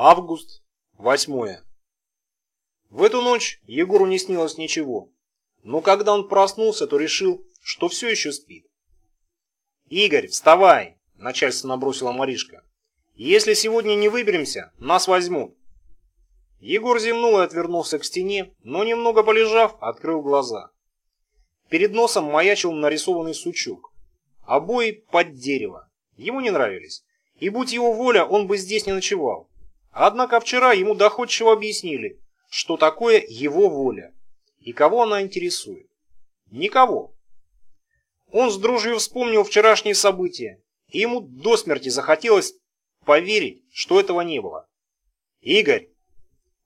Август, восьмое. В эту ночь Егору не снилось ничего, но когда он проснулся, то решил, что все еще спит. «Игорь, вставай!» – начальство набросила Маришка. «Если сегодня не выберемся, нас возьмут». Егор зевнул и отвернулся к стене, но немного полежав, открыл глаза. Перед носом маячил нарисованный сучок. Обои под дерево. Ему не нравились. И будь его воля, он бы здесь не ночевал. Однако вчера ему доходчиво объяснили, что такое его воля и кого она интересует. Никого. Он с дружью вспомнил вчерашние события, и ему до смерти захотелось поверить, что этого не было. «Игорь!»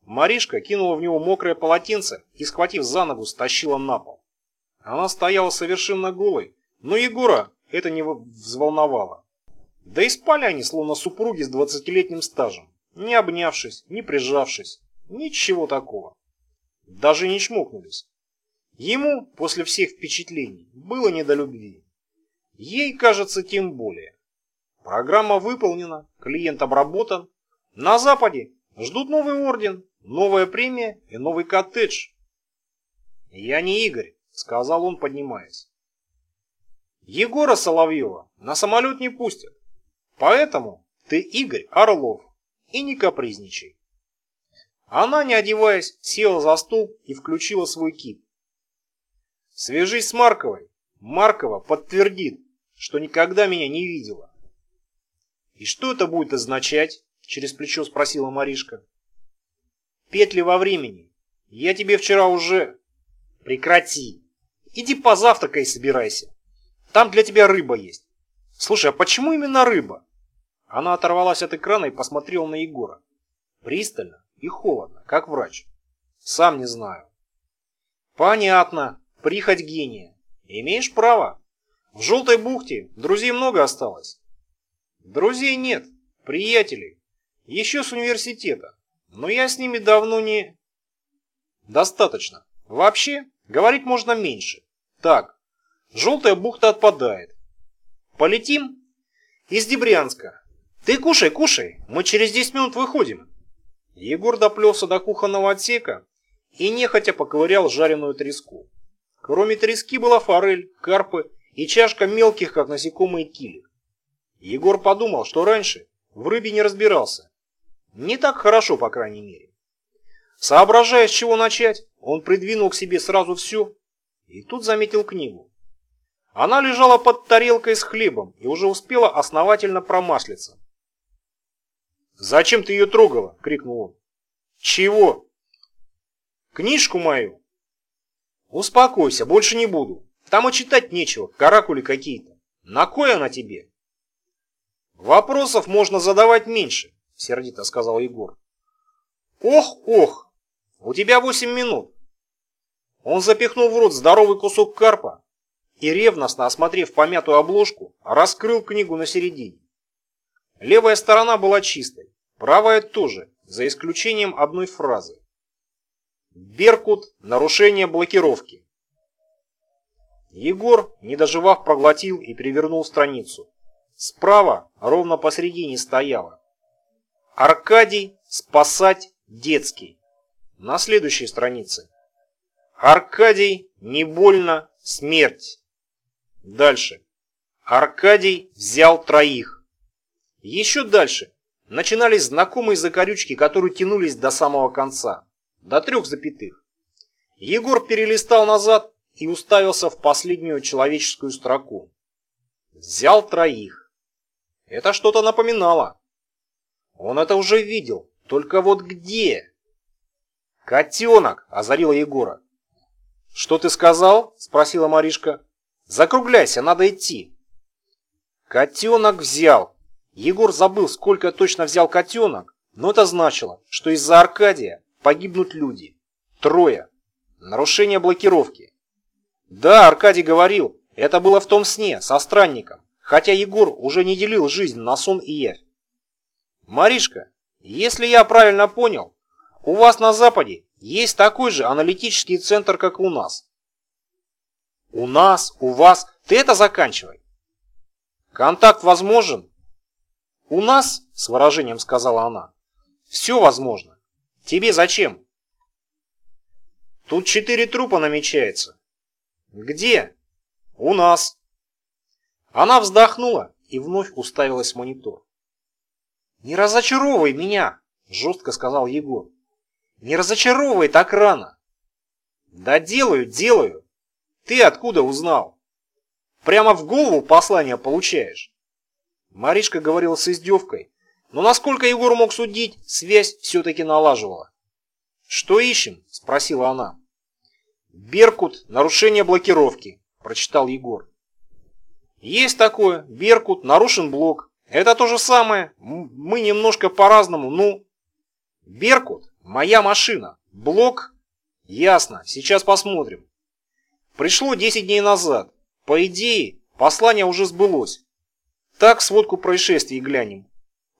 Маришка кинула в него мокрое полотенце и, схватив за ногу, стащила на пол. Она стояла совершенно голой, но Егора это не взволновало. Да и спали они, словно супруги с двадцатилетним стажем не обнявшись, не прижавшись, ничего такого. Даже не чмокнулись. Ему, после всех впечатлений, было не до любви. Ей, кажется, тем более. Программа выполнена, клиент обработан. На Западе ждут новый орден, новая премия и новый коттедж. «Я не Игорь», — сказал он, поднимаясь. «Егора Соловьева на самолет не пустят. Поэтому ты Игорь Орлов и не капризничай. Она, не одеваясь, села за стол и включила свой кит. Свяжись с Марковой. Маркова подтвердит, что никогда меня не видела. И что это будет означать? Через плечо спросила Маришка. Петли во времени. Я тебе вчера уже... Прекрати. Иди позавтракай и собирайся. Там для тебя рыба есть. Слушай, а почему именно рыба? Она оторвалась от экрана и посмотрела на Егора. Пристально и холодно, как врач. Сам не знаю. Понятно. Прихоть гения. Имеешь право. В желтой бухте друзей много осталось. Друзей нет. Приятелей. Еще с университета. Но я с ними давно не... Достаточно. Вообще, говорить можно меньше. Так, желтая бухта отпадает. Полетим из Дебрянска. «Ты кушай, кушай, мы через 10 минут выходим». Егор доплелся до кухонного отсека и нехотя поковырял жареную треску. Кроме трески была форель, карпы и чашка мелких, как насекомые, килек. Егор подумал, что раньше в рыбе не разбирался. Не так хорошо, по крайней мере. Соображая, с чего начать, он придвинул к себе сразу все и тут заметил книгу. Она лежала под тарелкой с хлебом и уже успела основательно промаслиться. «Зачем ты ее трогала?» — крикнул он. «Чего?» «Книжку мою». «Успокойся, больше не буду. Там и читать нечего, каракули какие-то. На кой она тебе?» «Вопросов можно задавать меньше», — сердито сказал Егор. «Ох, ох, у тебя восемь минут». Он запихнул в рот здоровый кусок карпа и, ревностно осмотрев помятую обложку, раскрыл книгу на середине. Левая сторона была чистой, правая тоже, за исключением одной фразы. Беркут – нарушение блокировки. Егор, не доживав, проглотил и перевернул страницу. Справа, ровно посередине, стояло. Аркадий спасать детский. На следующей странице. Аркадий не больно смерть. Дальше. Аркадий взял троих. Еще дальше начинались знакомые закорючки, которые тянулись до самого конца, до трех запятых. Егор перелистал назад и уставился в последнюю человеческую строку. Взял троих. Это что-то напоминало. Он это уже видел, только вот где? «Котенок!» – озарила Егора. «Что ты сказал?» – спросила Маришка. «Закругляйся, надо идти». Котенок взял. Егор забыл, сколько точно взял котенок, но это значило, что из-за Аркадия погибнут люди. Трое. Нарушение блокировки. Да, Аркадий говорил, это было в том сне, со странником, хотя Егор уже не делил жизнь на сон и явь. Маришка, если я правильно понял, у вас на Западе есть такой же аналитический центр, как у нас. У нас, у вас, ты это заканчивай. Контакт возможен, «У нас, — с выражением сказала она, — Все возможно. Тебе зачем? Тут четыре трупа намечается. Где? У нас. Она вздохнула и вновь уставилась в монитор. «Не разочаровывай меня!» – жестко сказал Егор. «Не разочаровывай так рано!» «Да делаю, делаю! Ты откуда узнал? Прямо в голову послание получаешь!» Маришка говорила с издевкой, но насколько Егор мог судить, связь все-таки налаживала. «Что ищем?» – спросила она. «Беркут, нарушение блокировки», – прочитал Егор. «Есть такое, Беркут, нарушен блок. Это то же самое, мы немножко по-разному, ну...» «Беркут, моя машина, блок...» «Ясно, сейчас посмотрим». Пришло 10 дней назад. По идее, послание уже сбылось. Так сводку происшествий глянем.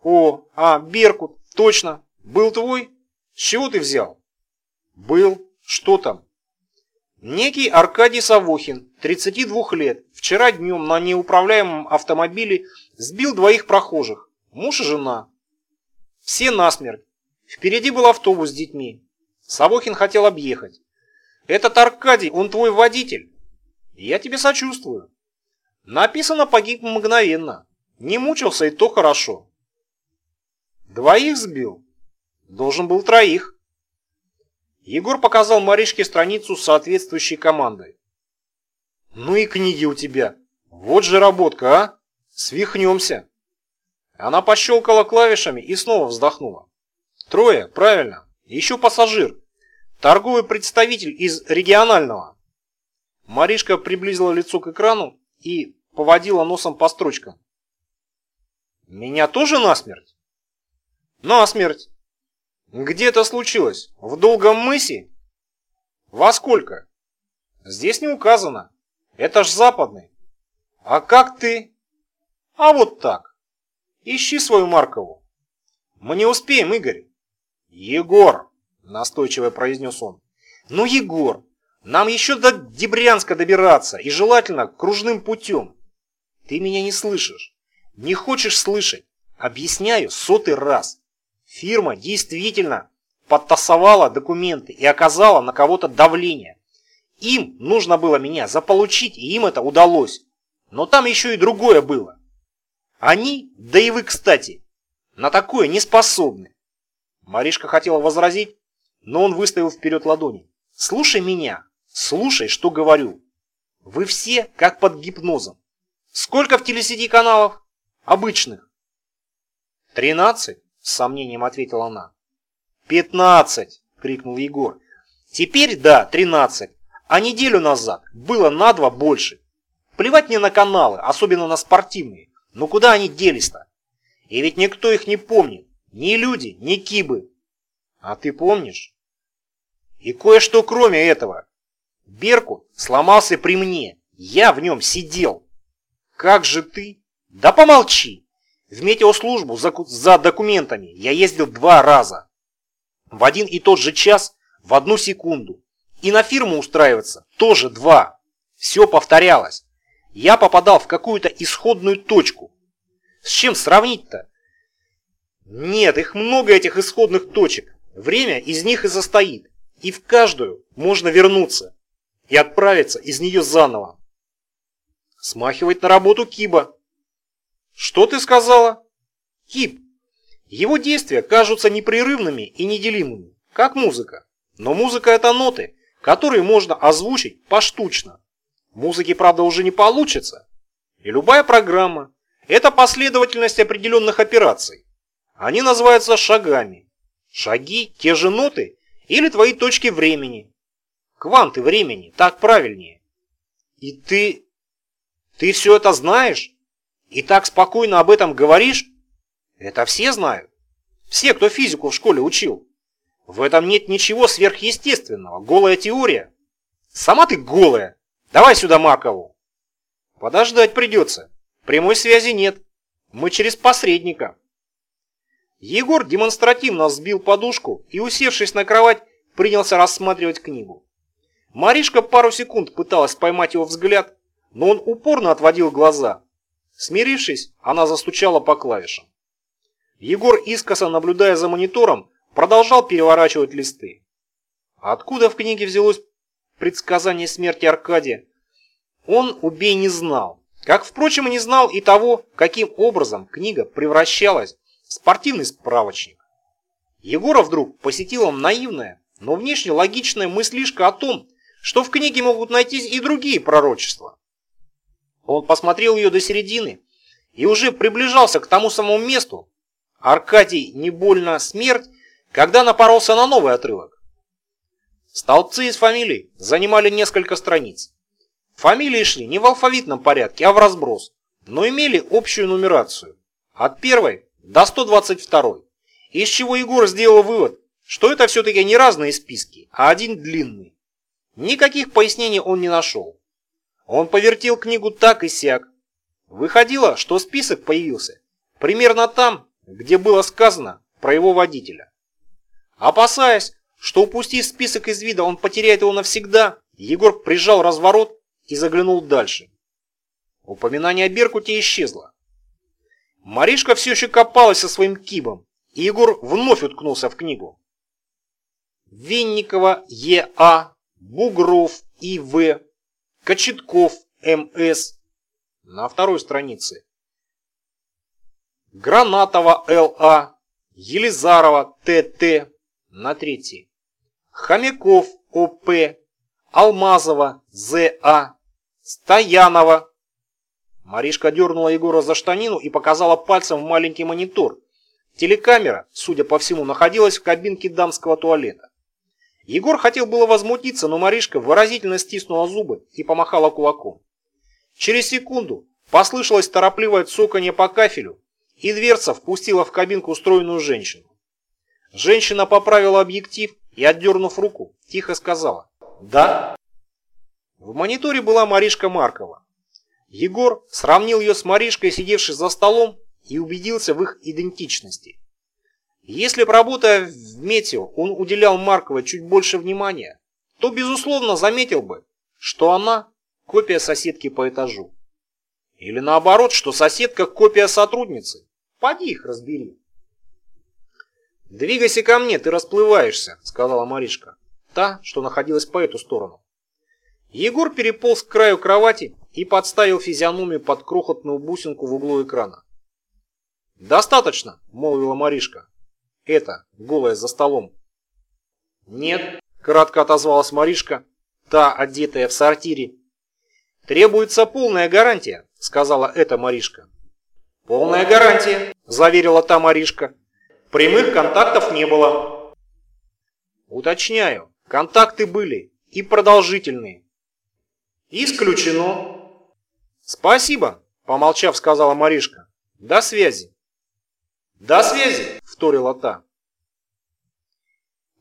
О, а, Беркут, точно. Был твой? С чего ты взял? Был. Что там? Некий Аркадий Савохин, 32 лет, вчера днем на неуправляемом автомобиле сбил двоих прохожих, муж и жена. Все насмерть. Впереди был автобус с детьми. Савохин хотел объехать. Этот Аркадий, он твой водитель. Я тебе сочувствую. Написано погиб мгновенно. Не мучился и то хорошо. Двоих сбил? Должен был троих. Егор показал Маришке страницу соответствующей командой. «Ну и книги у тебя. Вот же работка, а? Свихнемся». Она пощелкала клавишами и снова вздохнула. «Трое, правильно. Еще пассажир. Торговый представитель из регионального». Маришка приблизила лицо к экрану и поводила носом по строчкам. «Меня тоже насмерть?» «Насмерть. Где это случилось? В Долгом мысе? Во сколько? Здесь не указано. Это ж западный. А как ты? А вот так. Ищи свою Маркову. Мы не успеем, Игорь. Егор, настойчиво произнес он. Ну, Егор, нам еще до Дебрянска добираться, и желательно кружным путем. Ты меня не слышишь. Не хочешь слышать. Объясняю сотый раз. Фирма действительно подтасовала документы и оказала на кого-то давление. Им нужно было меня заполучить, и им это удалось. Но там еще и другое было. Они, да и вы, кстати, на такое не способны. Маришка хотела возразить, но он выставил вперед ладони. Слушай меня, слушай, что говорю. Вы все как под гипнозом. Сколько в телесети каналов? Обычных. Тринадцать? С сомнением ответила она. «Пятнадцать!» — крикнул Егор. «Теперь, да, тринадцать. А неделю назад было на два больше. Плевать мне на каналы, особенно на спортивные. Но куда они делись-то? И ведь никто их не помнит. Ни люди, ни кибы. А ты помнишь? И кое-что кроме этого. Беркут сломался при мне. Я в нем сидел. Как же ты? Да помолчи. В метеослужбу за, за документами я ездил два раза. В один и тот же час, в одну секунду. И на фирму устраиваться тоже два. Все повторялось. Я попадал в какую-то исходную точку. С чем сравнить-то? Нет, их много этих исходных точек. Время из них и состоит. И в каждую можно вернуться. И отправиться из нее заново. Смахивает на работу Киба. Что ты сказала? Кип. Его действия кажутся непрерывными и неделимыми, как музыка. Но музыка это ноты, которые можно озвучить поштучно. Музыки, правда, уже не получится. И любая программа – это последовательность определенных операций. Они называются шагами. Шаги – те же ноты или твои точки времени. Кванты времени, так правильнее. И ты... Ты все это знаешь? И так спокойно об этом говоришь? Это все знают. Все, кто физику в школе учил. В этом нет ничего сверхъестественного. Голая теория. Сама ты голая. Давай сюда Маркову. Подождать придется. Прямой связи нет. Мы через посредника. Егор демонстративно сбил подушку и, усевшись на кровать, принялся рассматривать книгу. Маришка пару секунд пыталась поймать его взгляд, но он упорно отводил глаза, Смирившись, она застучала по клавишам. Егор, искоса наблюдая за монитором, продолжал переворачивать листы. Откуда в книге взялось предсказание смерти Аркадия? Он, убей, не знал. Как, впрочем, и не знал и того, каким образом книга превращалась в спортивный справочник. Егора вдруг посетила наивная, но внешне логичная мыслишка о том, что в книге могут найтись и другие пророчества. Он посмотрел ее до середины и уже приближался к тому самому месту, Аркадий не больно смерть, когда напоролся на новый отрывок. Столбцы из фамилий занимали несколько страниц. Фамилии шли не в алфавитном порядке, а в разброс, но имели общую нумерацию. От первой до 122. Из чего Егор сделал вывод, что это все-таки не разные списки, а один длинный. Никаких пояснений он не нашел. Он повертел книгу так и сяк. Выходило, что список появился примерно там, где было сказано про его водителя. Опасаясь, что упустив список из вида, он потеряет его навсегда, Егор прижал разворот и заглянул дальше. Упоминание о Беркуте исчезло. Маришка все еще копалась со своим кибом, и Егор вновь уткнулся в книгу. Винникова Е.А., Бугров И.В., Кочетков М.С. На второй странице. Гранатова Л.А., Елизарова Т.Т. На третьей. Хомяков О.П., Алмазова З.А., Стоянова. Маришка дернула Егора за штанину и показала пальцем в маленький монитор. Телекамера, судя по всему, находилась в кабинке дамского туалета. Егор хотел было возмутиться, но Маришка выразительно стиснула зубы и помахала кулаком. Через секунду послышалось торопливое цоканье по кафелю, и дверца впустила в кабинку устроенную женщину. Женщина поправила объектив и, отдернув руку, тихо сказала «Да». В мониторе была Маришка Маркова. Егор сравнил ее с Маришкой, сидевшей за столом, и убедился в их идентичности. Если бы работая в Метео он уделял Марковой чуть больше внимания, то безусловно заметил бы, что она копия соседки по этажу. Или наоборот, что соседка копия сотрудницы. Поди их разбери. «Двигайся ко мне, ты расплываешься», — сказала Маришка. Та, что находилась по эту сторону. Егор переполз к краю кровати и подставил физиономию под крохотную бусинку в углу экрана. «Достаточно», — молвила Маришка. Это, голая за столом. Нет, кратко отозвалась Маришка, та, одетая в сортире. Требуется полная гарантия, сказала эта Маришка. Полная гарантия, заверила та Маришка. Прямых контактов не было. Уточняю, контакты были и продолжительные. Исключено. Спасибо, помолчав, сказала Маришка. До связи. До связи вторила та.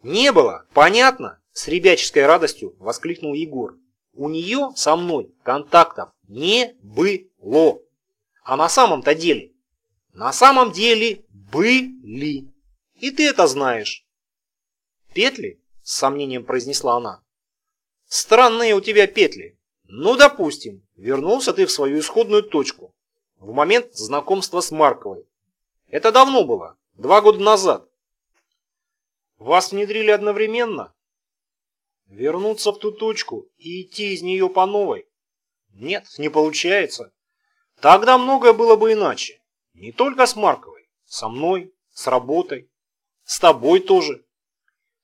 «Не было, понятно?» – с ребяческой радостью воскликнул Егор. «У нее со мной контактов не было. А на самом-то деле? На самом деле были. И ты это знаешь». «Петли?» – с сомнением произнесла она. «Странные у тебя петли. Ну, допустим, вернулся ты в свою исходную точку в момент знакомства с Марковой. Это давно было, Два года назад. Вас внедрили одновременно? Вернуться в ту точку и идти из нее по новой? Нет, не получается. Тогда многое было бы иначе. Не только с Марковой, со мной, с работой, с тобой тоже.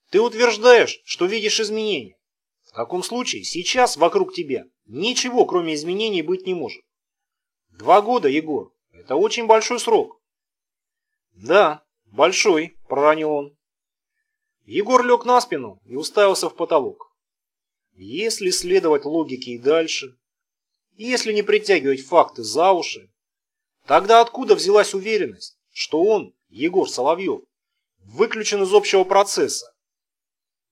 Ты утверждаешь, что видишь изменения. В таком случае сейчас вокруг тебя ничего, кроме изменений, быть не может. Два года, Егор, это очень большой срок. Да, «Большой», — проронил он. Егор лег на спину и уставился в потолок. Если следовать логике и дальше, если не притягивать факты за уши, тогда откуда взялась уверенность, что он, Егор Соловьев, выключен из общего процесса?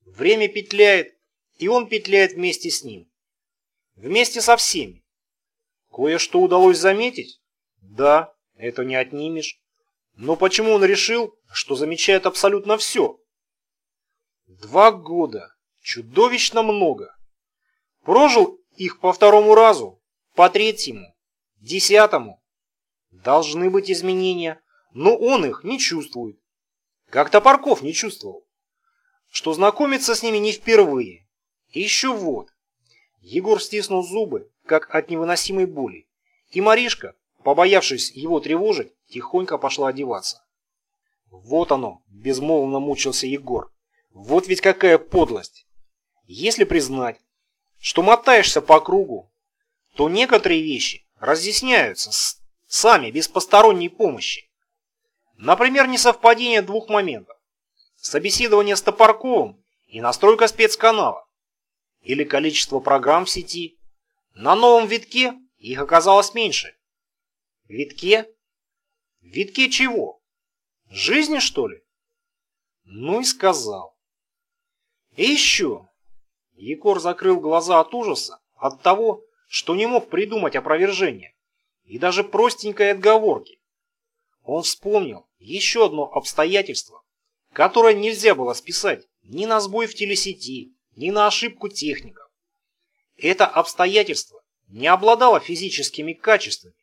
Время петляет, и он петляет вместе с ним. Вместе со всеми. Кое-что удалось заметить? Да, это не отнимешь. Но почему он решил, что замечает абсолютно все? Два года. Чудовищно много. Прожил их по второму разу, по третьему, десятому. Должны быть изменения. но он их не чувствует. Как Топорков не чувствовал. Что знакомиться с ними не впервые. И еще вот. Егор стиснул зубы, как от невыносимой боли. И Маришка, побоявшись его тревожить, тихонько пошла одеваться. Вот оно, безмолвно мучился Егор. Вот ведь какая подлость. Если признать, что мотаешься по кругу, то некоторые вещи разъясняются сами, без посторонней помощи. Например, несовпадение двух моментов. Собеседование с Топорковым и настройка спецканала. Или количество программ в сети. На новом витке их оказалось меньше. Витке? Витке чего? Жизни, что ли? Ну и сказал. И еще. Егор закрыл глаза от ужаса, от того, что не мог придумать опровержение, и даже простенькой отговорки. Он вспомнил еще одно обстоятельство, которое нельзя было списать ни на сбой в телесети, ни на ошибку техников. Это обстоятельство не обладало физическими качествами.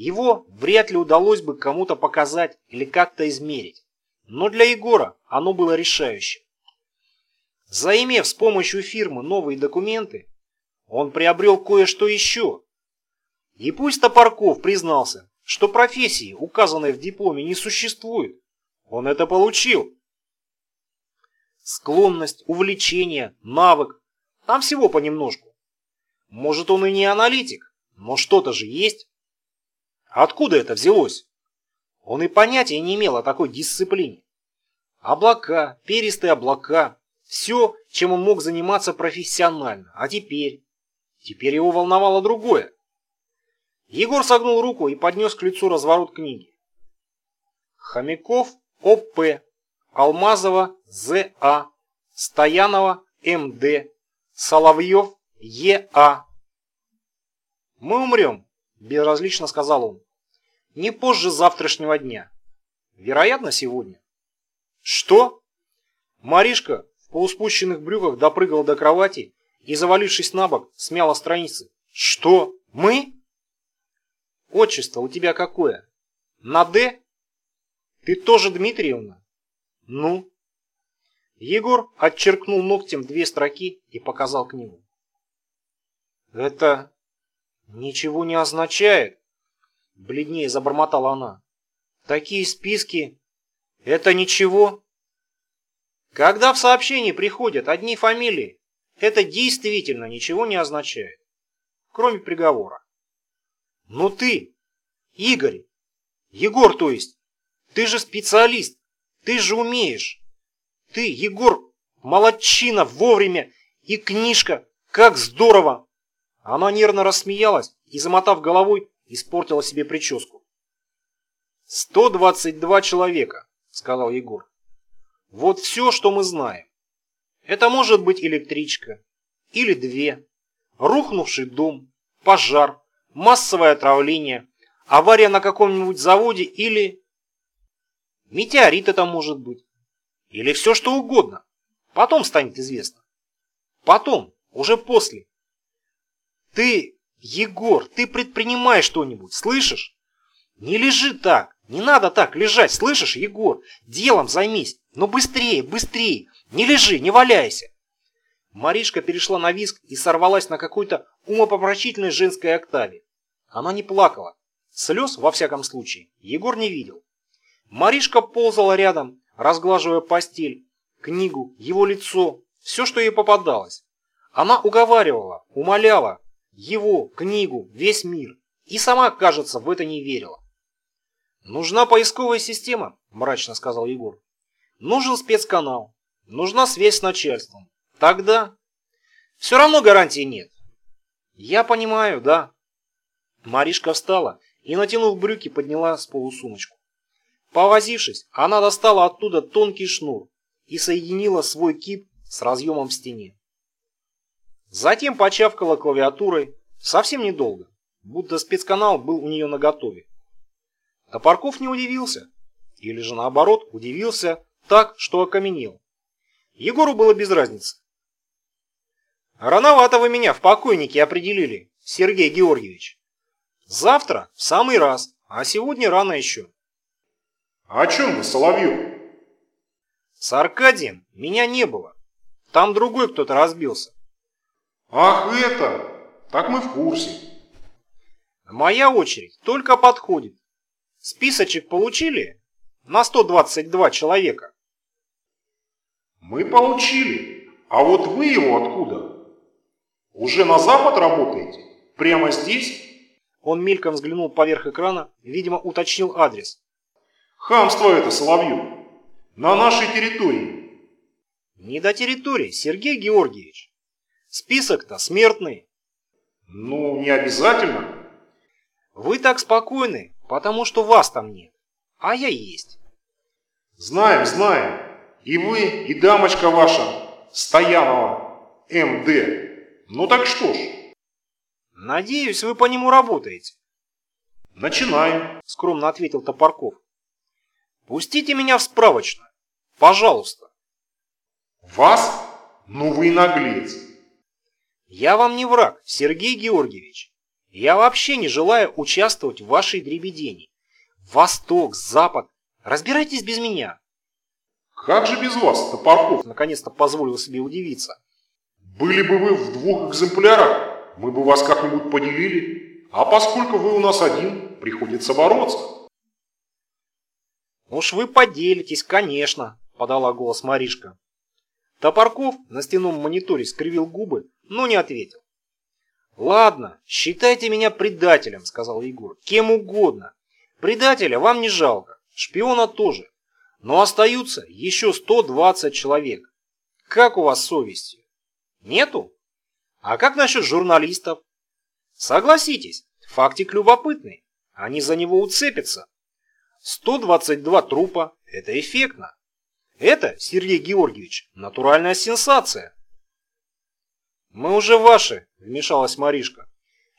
Его вряд ли удалось бы кому-то показать или как-то измерить. Но для Егора оно было решающим. Заимев с помощью фирмы новые документы, он приобрел кое-что еще. И пусть Топорков признался, что профессии, указанной в дипломе, не существует, он это получил. Склонность, увлечение, навык, там всего понемножку. Может, он и не аналитик, но что-то же есть. Откуда это взялось? Он и понятия не имел о такой дисциплине. Облака, перистые облака, все, чем он мог заниматься профессионально. А теперь? Теперь его волновало другое. Егор согнул руку и поднес к лицу разворот книги. Хомяков О.П. Алмазова З.А. Стоянова М.Д. Соловьев Е.А. «Мы умрем», – безразлично сказал он. «Не позже завтрашнего дня. Вероятно, сегодня». «Что?» Маришка в полуспущенных брюках допрыгала до кровати и, завалившись на бок, смяла страницы. «Что? Мы?» «Отчество у тебя какое? На «Д»?» «Ты тоже Дмитриевна?» «Ну?» Егор отчеркнул ногтем две строки и показал книгу. «Это ничего не означает», — бледнее забормотала она. «Такие списки — это ничего?» Когда в сообщении приходят одни фамилии, это действительно ничего не означает, кроме приговора. Ну ты, Игорь, Егор, то есть, ты же специалист, ты же умеешь. Ты, Егор, молодчина, вовремя, и книжка, как здорово. Она нервно рассмеялась и, замотав головой, испортила себе прическу. «122 человека», — сказал Егор. «Вот все, что мы знаем. Это может быть электричка, или две, рухнувший дом, пожар, массовое отравление, авария на каком-нибудь заводе или... Метеорит это может быть. Или все что угодно. Потом станет известно. Потом, уже после. Ты, Егор, ты предпринимай что-нибудь, слышишь? Не лежи так, не надо так лежать, слышишь, Егор? Делом займись, но быстрее, быстрее, не лежи, не валяйся. Маришка перешла на виск и сорвалась на какой-то умопомрачительной женской октаве. Она не плакала. Слез, во всяком случае, Егор не видел. Маришка ползала рядом, разглаживая постель, книгу, его лицо, все, что ей попадалось. Она уговаривала, умоляла его, книгу, весь мир. И сама, кажется, в это не верила. «Нужна поисковая система», – мрачно сказал Егор. «Нужен спецканал. Нужна связь с начальством. Тогда все равно гарантии нет. Я понимаю, да. Маришка встала и, натянув брюки, подняла с полу сумочку. Повозившись, она достала оттуда тонкий шнур и соединила свой кип с разъемом в стене. Затем почавкала клавиатурой совсем недолго, будто спецканал был у нее наготове. Топорков не удивился, или же наоборот удивился так, что окаменел. Егору было без разницы. Рановато вы меня в покойнике определили, Сергей Георгиевич. Завтра в самый раз, а сегодня рано еще. О чем вы, Соловьев? С Аркадием меня не было. Там другой кто-то разбился. Ах, это! Так мы в курсе. Моя очередь только подходит. Списочек получили? На 122 человека. Мы получили. А вот вы его откуда? Уже на запад работаете? Прямо здесь? Он мельком взглянул поверх экрана, видимо, уточнил адрес. Хамство это, Соловьев. На нашей территории. Не до территории, Сергей Георгиевич. Список-то смертный. Ну, не обязательно. Вы так спокойны, потому что вас там нет. А я есть. Знаем, знаем. И вы, и дамочка ваша, Стоянова, МД. Ну так что ж. Надеюсь, вы по нему работаете. Начинаем, скромно ответил Топорков. Пустите меня в справочную. Пожалуйста. Вас? Ну вы наглец. Я вам не враг, Сергей Георгиевич. Я вообще не желаю участвовать в вашей дребедении. Восток, Запад. Разбирайтесь без меня. Как же без вас, Топорков? Наконец-то позволил себе удивиться. Были бы вы в двух экземплярах, мы бы вас как-нибудь поделили. А поскольку вы у нас один, приходится бороться. «Уж вы поделитесь, конечно», – подала голос Маришка. Топорков на стенном мониторе скривил губы, но не ответил. «Ладно, считайте меня предателем», – сказал Егор. «Кем угодно. Предателя вам не жалко, шпиона тоже. Но остаются еще 120 человек. Как у вас с совестью? Нету? А как насчет журналистов? Согласитесь, фактик любопытный. Они за него уцепятся. 122 трупа – это эффектно. Это, Сергей Георгиевич, натуральная сенсация. «Мы уже ваши», – вмешалась Маришка.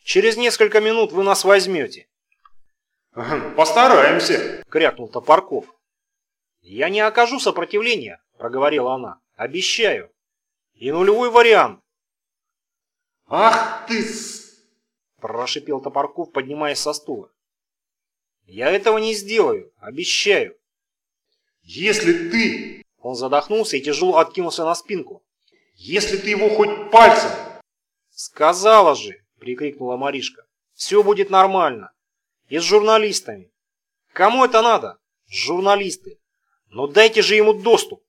«Через несколько минут вы нас возьмете». «Постараемся», – крякнул Топорков. «Я не окажу сопротивления», – проговорила она. «Обещаю. И нулевой вариант». «Ах ты!» – прошипел Топорков, поднимаясь со стула. Я этого не сделаю, обещаю. Если ты... Он задохнулся и тяжело откинулся на спинку. Если ты его хоть пальцем... Сказала же, прикрикнула Маришка. Все будет нормально. И с журналистами. Кому это надо? Журналисты. Но дайте же ему доступ.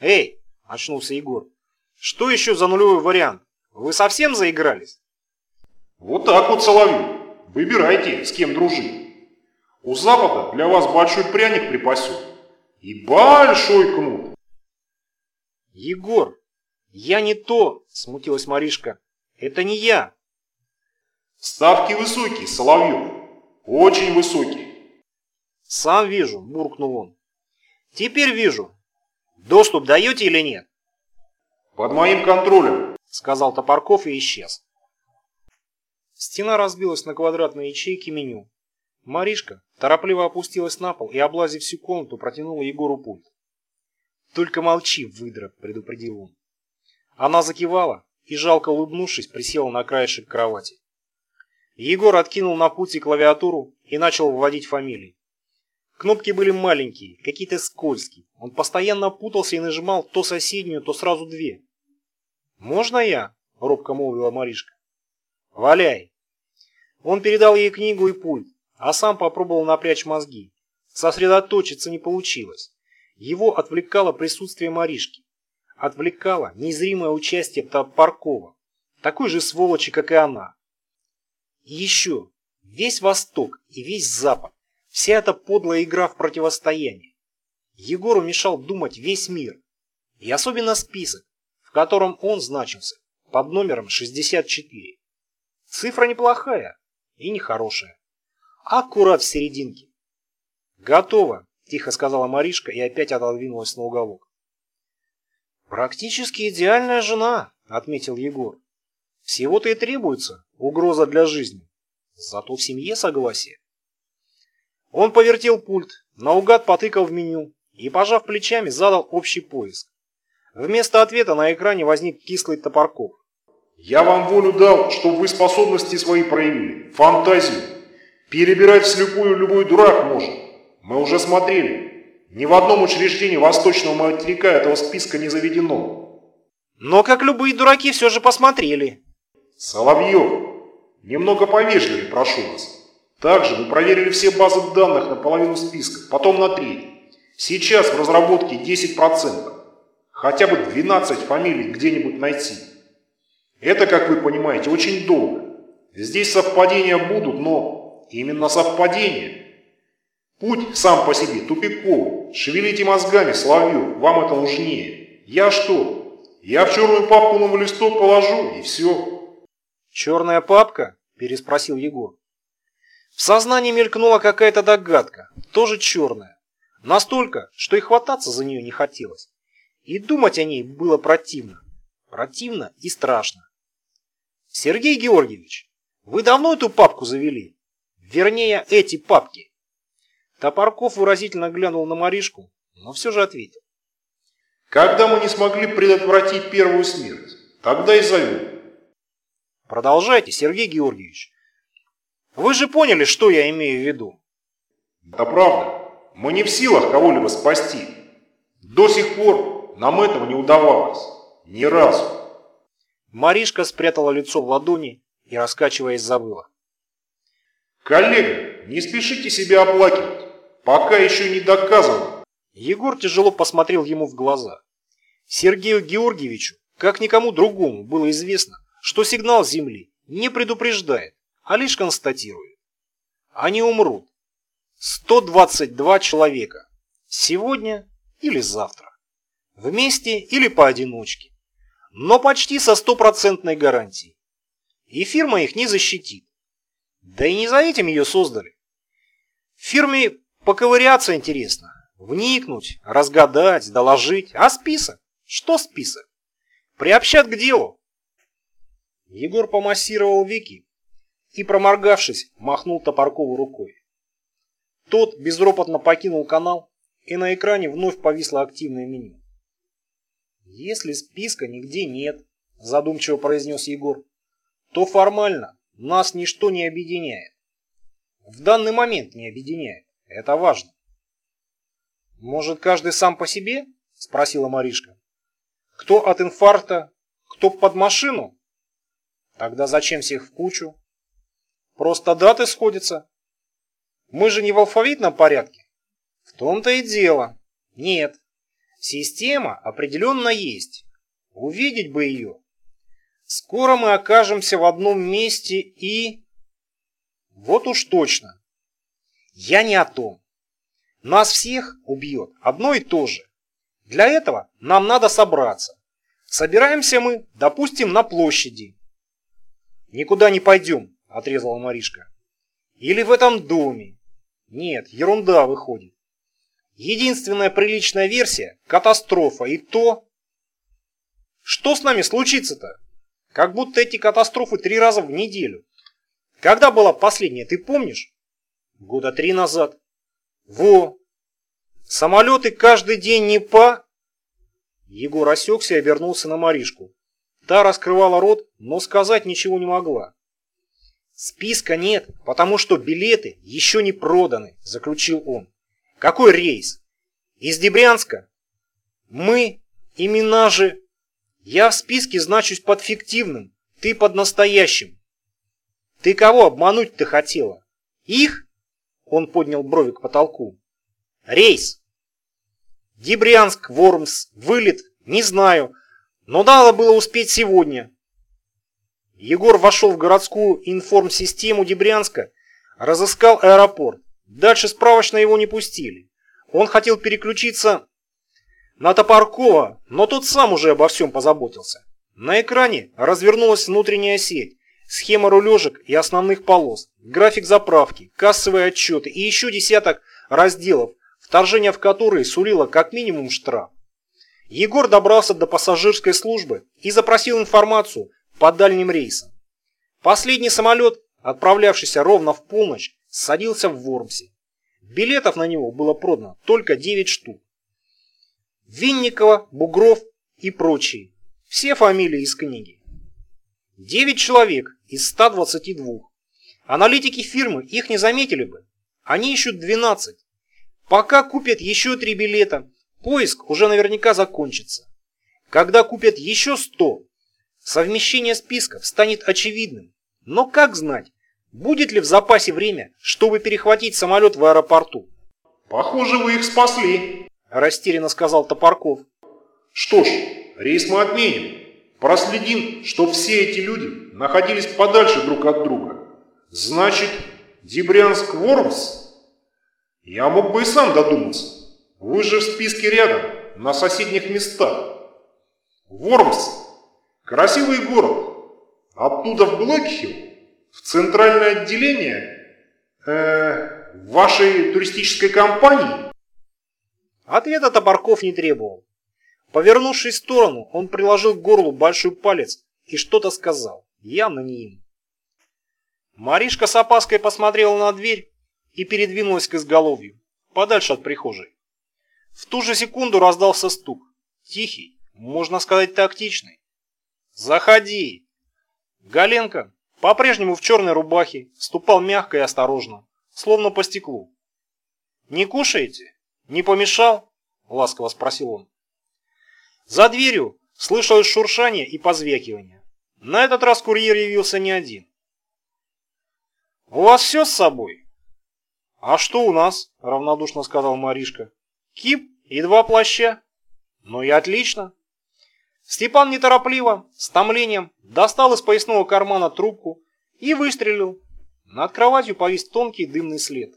Эй, очнулся Егор. Что еще за нулевой вариант? Вы совсем заигрались? Вот так вот, Соловей. Выбирайте, с кем дружить. У Запада для вас большой пряник припасен. И большой кнут. Егор, я не то, смутилась Маришка. Это не я. Ставки высокие, Соловьев. Очень высокие. Сам вижу, буркнул он. Теперь вижу. Доступ даете или нет? Под моим контролем, сказал Топорков и исчез. Стена разбилась на квадратные ячейки меню. Маришка торопливо опустилась на пол и, облазив всю комнату, протянула Егору пульт. «Только молчи, выдра», — предупредил он. Она закивала и, жалко улыбнувшись, присела на краешек кровати. Егор откинул на пути клавиатуру и начал вводить фамилии. Кнопки были маленькие, какие-то скользкие. Он постоянно путался и нажимал то соседнюю, то сразу две. «Можно я?» — робко молвила Маришка. «Валяй!» Он передал ей книгу и пульт, а сам попробовал напрячь мозги. Сосредоточиться не получилось. Его отвлекало присутствие Маришки. Отвлекало незримое участие Топоркова, такой же сволочи, как и она. И еще весь Восток и весь Запад, вся эта подлая игра в противостояние. Егору мешал думать весь мир, и особенно список, в котором он значился под номером 64. Цифра неплохая и нехорошая. Аккурат в серединке. Готово, тихо сказала Маришка и опять отодвинулась на уголок. Практически идеальная жена, отметил Егор. Всего-то и требуется угроза для жизни. Зато в семье согласие. Он повертел пульт, наугад потыкал в меню и, пожав плечами, задал общий поиск. Вместо ответа на экране возник кислый Топорков. «Я вам волю дал, чтобы вы способности свои проявили, фантазию, Перебирать вслепую любой дурак может. Мы уже смотрели. Ни в одном учреждении Восточного материка этого списка не заведено. Но как любые дураки все же посмотрели. Соловьев, немного повежливее прошу вас. Также мы проверили все базы данных на половину списка, потом на треть. Сейчас в разработке 10%. Хотя бы 12 фамилий где-нибудь найти. Это, как вы понимаете, очень долго. Здесь совпадения будут, но именно совпадения. Путь сам по себе тупиковый. Шевелите мозгами, Соловьев, вам это нужнее. Я что? Я в черную папку новый листок положу, и все. Черная папка? Переспросил Егор. В сознании мелькнула какая-то догадка, тоже черная. Настолько, что и хвататься за нее не хотелось. И думать о ней было противно. Противно и страшно. Сергей Георгиевич, вы давно эту папку завели? Вернее, эти папки. Топорков выразительно глянул на Маришку, но все же ответил. Когда мы не смогли предотвратить первую смерть, тогда и завел. Продолжайте, Сергей Георгиевич. Вы же поняли, что я имею в виду. Да правда. Мы не в силах кого-либо спасти. До сих пор нам этого не удавалось. Ни разу. Маришка спрятала лицо в ладони и, раскачиваясь, забыла. «Коллега, не спешите себя оплакивать. Пока еще не доказано». Егор тяжело посмотрел ему в глаза. Сергею Георгиевичу, как никому другому, было известно, что сигнал Земли не предупреждает, а лишь констатирует. Они умрут. 122 человека. Сегодня или завтра. Вместе или поодиночке но почти со стопроцентной гарантией. И фирма их не защитит. Да и не за этим ее создали. Фирме поковыряться интересно. Вникнуть, разгадать, доложить. А список? Что список? Приобщат к делу. Егор помассировал веки и, проморгавшись, махнул Топоркову рукой. Тот безропотно покинул канал, и на экране вновь повисло активное меню. «Если списка нигде нет», – задумчиво произнес Егор, – «то формально нас ничто не объединяет. В данный момент не объединяет. Это важно». «Может, каждый сам по себе?» – спросила Маришка. «Кто от инфаркта, кто под машину?» «Тогда зачем всех в кучу?» «Просто даты сходятся. Мы же не в алфавитном порядке». «В том-то и дело. Нет, Система определенно есть. Увидеть бы ее. Скоро мы окажемся в одном месте и... Вот уж точно. Я не о том. Нас всех убьет одно и то же. Для этого нам надо собраться. Собираемся мы, допустим, на площади. Никуда не пойдем, отрезала Маришка. Или в этом доме. Нет, ерунда выходит. Единственная приличная версия – катастрофа. И то... Что с нами случится-то? Как будто эти катастрофы три раза в неделю. Когда была последняя, ты помнишь? Года три назад. Во! Самолеты каждый день не по... Егор осекся и обернулся на Маришку. Та раскрывала рот, но сказать ничего не могла. «Списка нет, потому что билеты еще не проданы», – заключил он. Какой рейс? Из Дебрянска? Мы, имена же... Я в списке значусь под фиктивным, ты под настоящим. Ты кого обмануть-то хотела? Их? Он поднял брови к потолку. Рейс. Дебрянск, Вормс, вылет, не знаю, но надо было успеть сегодня. Егор вошел в городскую информсистему Дебрянска, разыскал аэропорт. Дальше справочно его не пустили. Он хотел переключиться на Топоркова, но тот сам уже обо всем позаботился. На экране развернулась внутренняя сеть, схема рулежек и основных полос, график заправки, кассовые отчеты и еще десяток разделов, вторжение в которые сулило как минимум штраф. Егор добрался до пассажирской службы и запросил информацию по дальним рейсам. Последний самолет, отправлявшийся ровно в полночь, садился в Вормсе. Билетов на него было продано только 9 штук. Винникова, Бугров и прочие. Все фамилии из книги. 9 человек из 122. Аналитики фирмы их не заметили бы. Они ищут 12. Пока купят еще три билета, поиск уже наверняка закончится. Когда купят еще сто, совмещение списков станет очевидным. Но как знать, будет ли в запасе время, чтобы перехватить самолет в аэропорту? «Похоже, вы их спасли», – растерянно сказал Топорков. «Что ж, рейс мы отменим. Проследим, что все эти люди находились подальше друг от друга. Значит, Дебрянск-Вормс? Я мог бы и сам додуматься. Вы же в списке рядом, на соседних местах. Вормс – красивый город. Оттуда в Блэкхилл, в центральное отделение э, вашей туристической компании? Ответа Топорков не требовал. Повернувшись в сторону, он приложил к горлу большой палец и что-то сказал, явно не им. Маришка с опаской посмотрела на дверь и передвинулась к изголовью, подальше от прихожей. В ту же секунду раздался стук. Тихий, можно сказать тактичный. «Заходи!» Галенко, по-прежнему в черной рубахе, ступал мягко и осторожно, словно по стеклу. «Не кушаете? Не помешал?» – ласково спросил он. За дверью слышалось шуршание и позвякивание. На этот раз курьер явился не один. «У вас все с собой?» «А что у нас?» – равнодушно сказал Маришка. «Кип и два плаща». «Ну и отлично». Степан неторопливо, с томлением, достал из поясного кармана трубку и выстрелил. Над кроватью повис тонкий дымный след.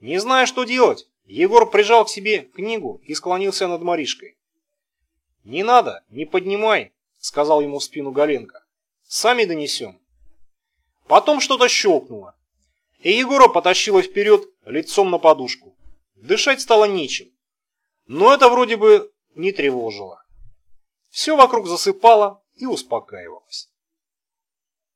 Не зная, что делать, Егор прижал к себе книгу и склонился над Маришкой. «Не надо, не поднимай», — сказал ему в спину Галенко. «Сами донесем». Потом что-то щелкнуло, и Егора потащило вперед лицом на подушку. Дышать стало нечем, но это вроде бы не тревожило. Все вокруг засыпало и успокаивалось.